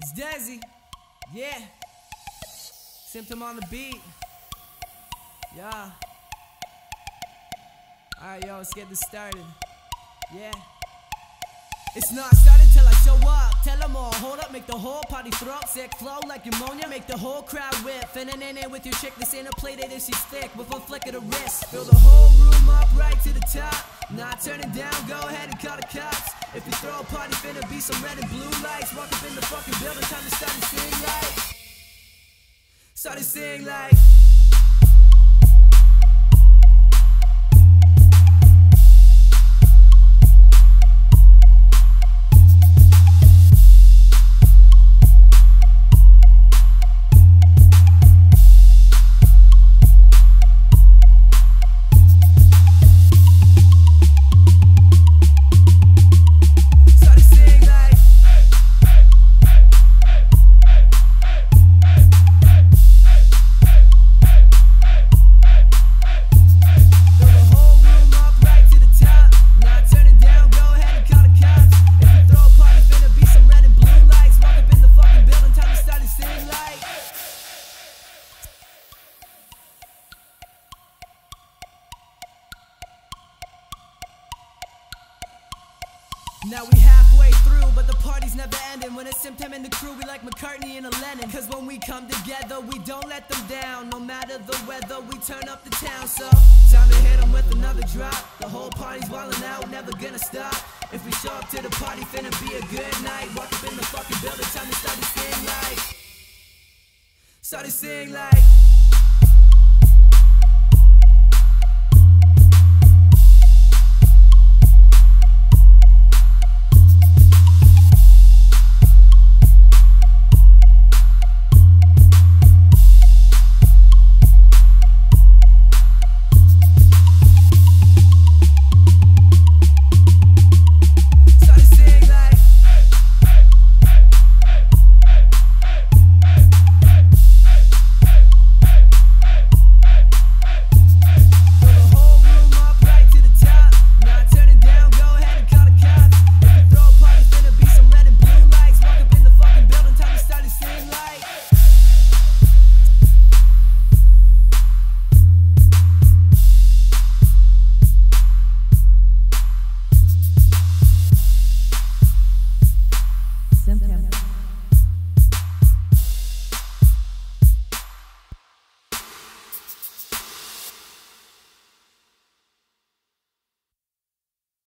It's Desi. Yeah. Symptom on the beat. Yeah. Alright, yo, let's get this started. Yeah. It's not started till I show up. Tell them all, hold up, make the whole party throw up. Sick flow like pneumonia, make the whole crowd whip. Finning in it with your chick, this ain't a play if she's thick. With a flick of the wrist. Fill the whole room up right to the top. Not turning down, go ahead and call the cops. If you throw a party, finna be some red and blue lights. Walk up in the fucking building, time to start to sing like. Start to sing like. Now we halfway through, but the party's never ending. When it's Symptom and the crew, we like McCartney and a Lennon. Cause when we come together, we don't let them down. No matter the weather, we turn up the town. So, time to hit them with another drop. The whole party's wildin' out, never gonna stop. If we show up to the party, finna be a good night. Walk up in the fucking building, time to start to sing like. Start to sing like. Yeah.